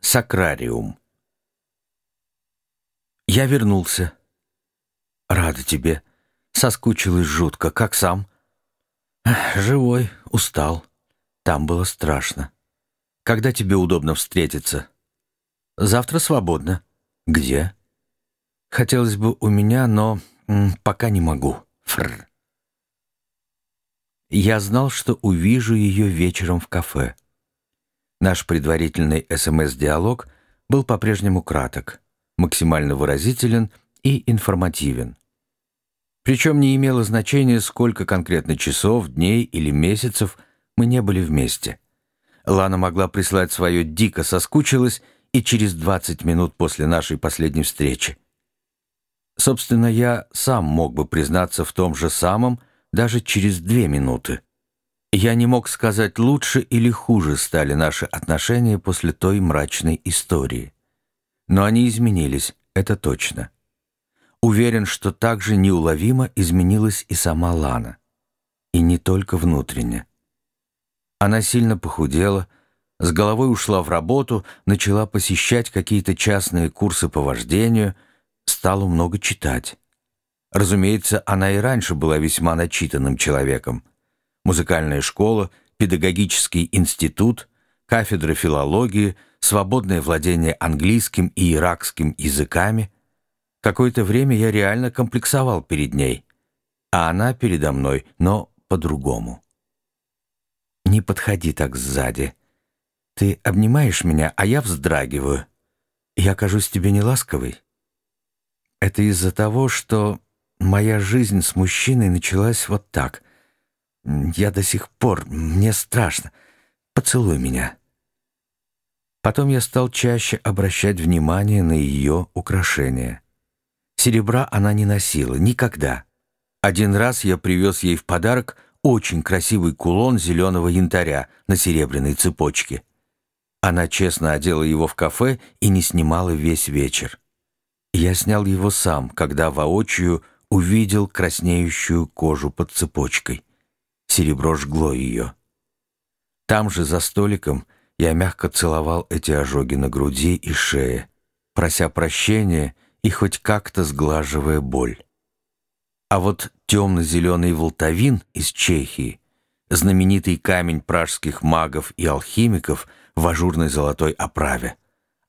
Сакрариум. Я вернулся. Рада тебе. Соскучилась жутко. Как сам? Живой, устал. Там было страшно. Когда тебе удобно встретиться? Завтра свободно. Где? Хотелось бы у меня, но пока не могу. Фрр. Я знал, что увижу ее вечером в кафе. Наш предварительный СМС-диалог был по-прежнему краток, максимально выразителен и информативен. Причем не имело значения, сколько конкретно часов, дней или месяцев мы не были вместе. Лана могла прислать свое «дико соскучилась» и через 20 минут после нашей последней встречи. Собственно, я сам мог бы признаться в том же самом даже через две минуты. Я не мог сказать, лучше или хуже стали наши отношения после той мрачной истории. Но они изменились, это точно. Уверен, что так же неуловимо изменилась и сама Лана. И не только внутренне. Она сильно похудела, с головой ушла в работу, начала посещать какие-то частные курсы по вождению, стала много читать. Разумеется, она и раньше была весьма начитанным человеком. Музыкальная школа, педагогический институт, кафедра филологии, свободное владение английским и иракским языками — Какое-то время я реально комплексовал перед ней, а она передо мной, но по-другому. «Не подходи так сзади. Ты обнимаешь меня, а я вздрагиваю. Я кажусь тебе неласковой. Это из-за того, что моя жизнь с мужчиной началась вот так. Я до сих пор... Мне страшно. Поцелуй меня». Потом я стал чаще обращать внимание на ее украшения — Серебра она не носила, никогда. Один раз я привез ей в подарок очень красивый кулон зеленого янтаря на серебряной цепочке. Она честно одела его в кафе и не снимала весь вечер. Я снял его сам, когда воочию увидел краснеющую кожу под цепочкой. Серебро жгло ее. Там же, за столиком, я мягко целовал эти ожоги на груди и шее, прося прощения — и хоть как-то сглаживая боль. А вот темно-зеленый волтовин из Чехии, знаменитый камень пражских магов и алхимиков в ажурной золотой оправе,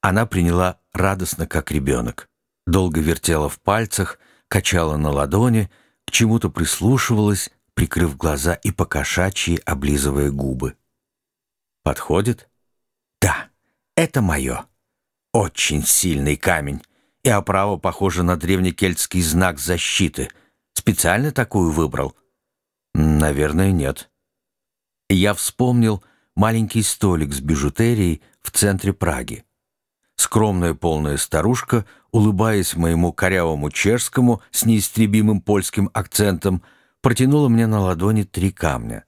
она приняла радостно, как ребенок. Долго вертела в пальцах, качала на ладони, к чему-то прислушивалась, прикрыв глаза и покошачьи облизывая губы. «Подходит?» «Да, это мое. Очень сильный камень и оправа похожа на древнекельтский знак защиты. Специально такую выбрал? Наверное, нет. Я вспомнил маленький столик с бижутерией в центре Праги. Скромная полная старушка, улыбаясь моему корявому чешскому с неистребимым польским акцентом, протянула мне на ладони три камня.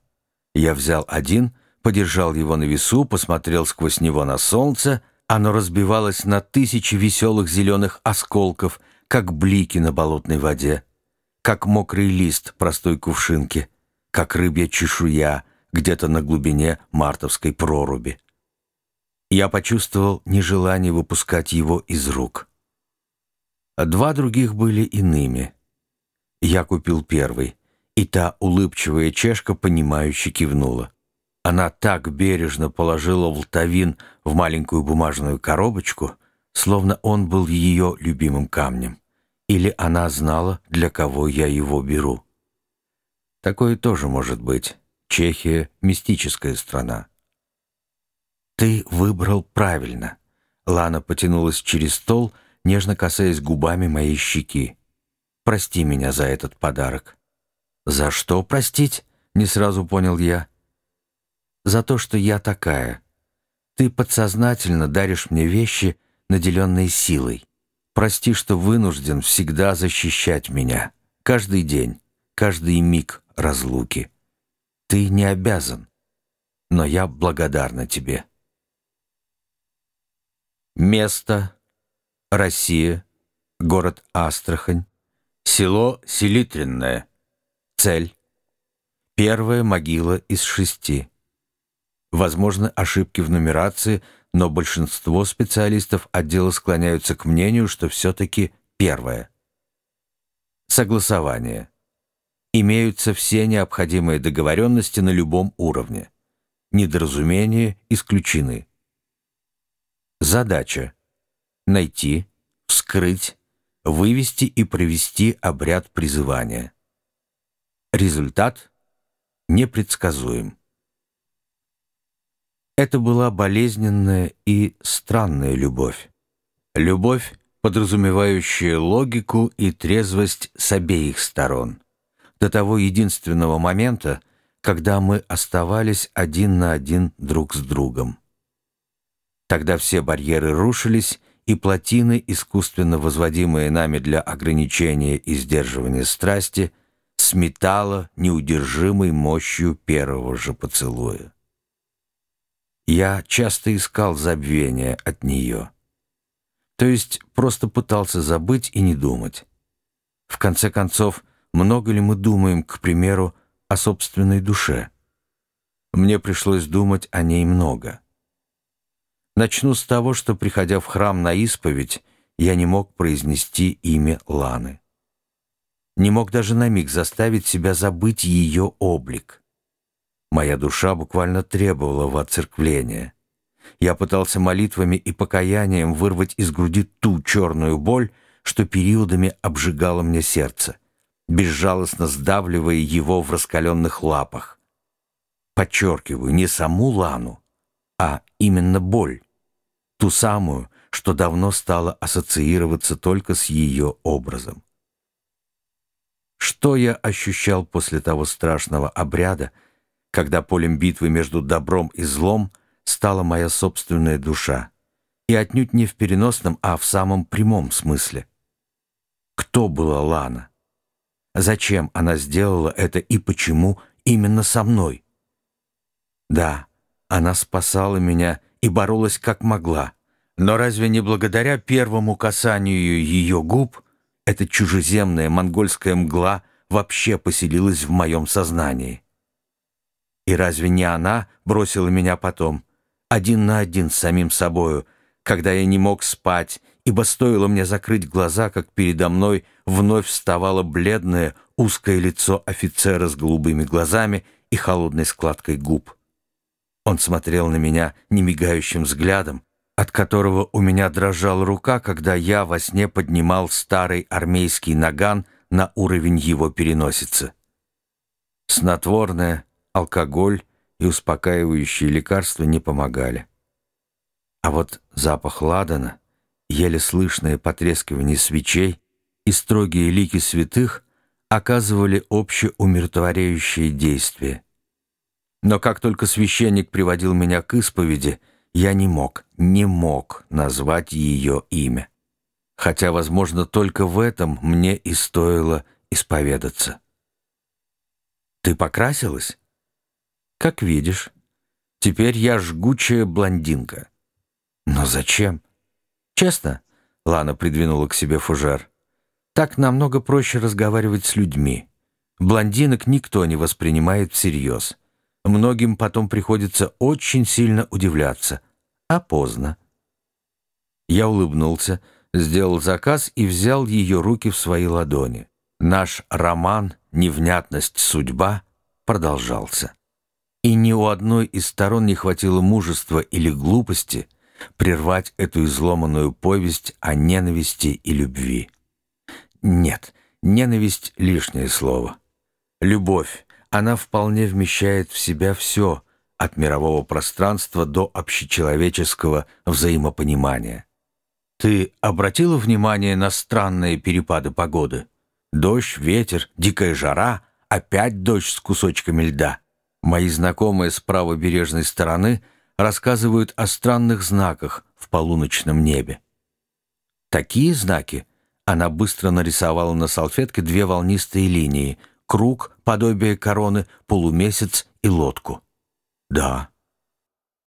Я взял один, подержал его на весу, посмотрел сквозь него на солнце — оно разбивалось на тысячи веселых зеленых осколков, как блики на болотной воде, как мокрый лист простой кувшинки, как рыбья чешуя где-то на глубине мартовской проруби. Я почувствовал нежелание выпускать его из рук. Два других были иными. Я купил первый, и та улыбчивая чешка, понимающе кивнула. Она так бережно положила волтовин в маленькую бумажную коробочку, словно он был ее любимым камнем. Или она знала, для кого я его беру. Такое тоже может быть. Чехия — мистическая страна. «Ты выбрал правильно». Лана потянулась через стол, нежно касаясь губами моей щеки. «Прости меня за этот подарок». «За что простить?» — не сразу понял я за то, что я такая. Ты подсознательно даришь мне вещи, наделенные силой. Прости, что вынужден всегда защищать меня. Каждый день, каждый миг разлуки. Ты не обязан, но я благодарна тебе. Место. Россия. Город Астрахань. Село Селитренное. Цель. Первая могила из шести. Возможно, ошибки в нумерации, но большинство специалистов отдела склоняются к мнению, что все-таки первое. Согласование. Имеются все необходимые договоренности на любом уровне. Недоразумения исключены. Задача. Найти, вскрыть, вывести и провести обряд призывания. Результат непредсказуем. Это была болезненная и странная любовь. Любовь, подразумевающая логику и трезвость с обеих сторон. До того единственного момента, когда мы оставались один на один друг с другом. Тогда все барьеры рушились, и плотины, искусственно возводимые нами для ограничения и сдерживания страсти, сметало неудержимой мощью первого же поцелуя. Я часто искал забвения от нее. То есть просто пытался забыть и не думать. В конце концов, много ли мы думаем, к примеру, о собственной душе? Мне пришлось думать о ней много. Начну с того, что, приходя в храм на исповедь, я не мог произнести имя Ланы. Не мог даже на миг заставить себя забыть ее облик. Моя душа буквально требовала воцерквления. Я пытался молитвами и покаянием вырвать из груди ту черную боль, что периодами обжигала мне сердце, безжалостно сдавливая его в раскаленных лапах. Подчеркиваю, не саму Лану, а именно боль, ту самую, что давно стала ассоциироваться только с ее образом. Что я ощущал после того страшного обряда, когда полем битвы между добром и злом стала моя собственная душа, и отнюдь не в переносном, а в самом прямом смысле. Кто была Лана? Зачем она сделала это и почему именно со мной? Да, она спасала меня и боролась как могла, но разве не благодаря первому касанию ее губ эта чужеземная монгольская мгла вообще поселилась в моем сознании? И разве не она бросила меня потом, один на один с самим собою, когда я не мог спать, ибо стоило мне закрыть глаза, как передо мной вновь вставало бледное, узкое лицо офицера с голубыми глазами и холодной складкой губ. Он смотрел на меня немигающим взглядом, от которого у меня дрожала рука, когда я во сне поднимал старый армейский наган на уровень его переносицы. Снотворное, алкоголь и успокаивающие лекарства не помогали. А вот запах ладана, еле слышное потрескивание свечей и строгие лики святых оказывали общеумиротворяющее действие. Но как только священник приводил меня к исповеди, я не мог, не мог назвать ее имя. Хотя, возможно, только в этом мне и стоило исповедаться. «Ты покрасилась?» Как видишь, теперь я жгучая блондинка. Но зачем? Честно, Лана придвинула к себе фужер. Так намного проще разговаривать с людьми. Блондинок никто не воспринимает всерьез. Многим потом приходится очень сильно удивляться. А поздно. Я улыбнулся, сделал заказ и взял ее руки в свои ладони. Наш роман «Невнятность судьба» продолжался и ни у одной из сторон не хватило мужества или глупости прервать эту изломанную повесть о ненависти и любви. Нет, ненависть — лишнее слово. Любовь, она вполне вмещает в себя все, от мирового пространства до общечеловеческого взаимопонимания. Ты обратила внимание на странные перепады погоды? Дождь, ветер, дикая жара, опять дождь с кусочками льда. Мои знакомые с правобережной стороны рассказывают о странных знаках в полуночном небе. Такие знаки она быстро нарисовала на салфетке две волнистые линии — круг, подобие короны, полумесяц и лодку. Да,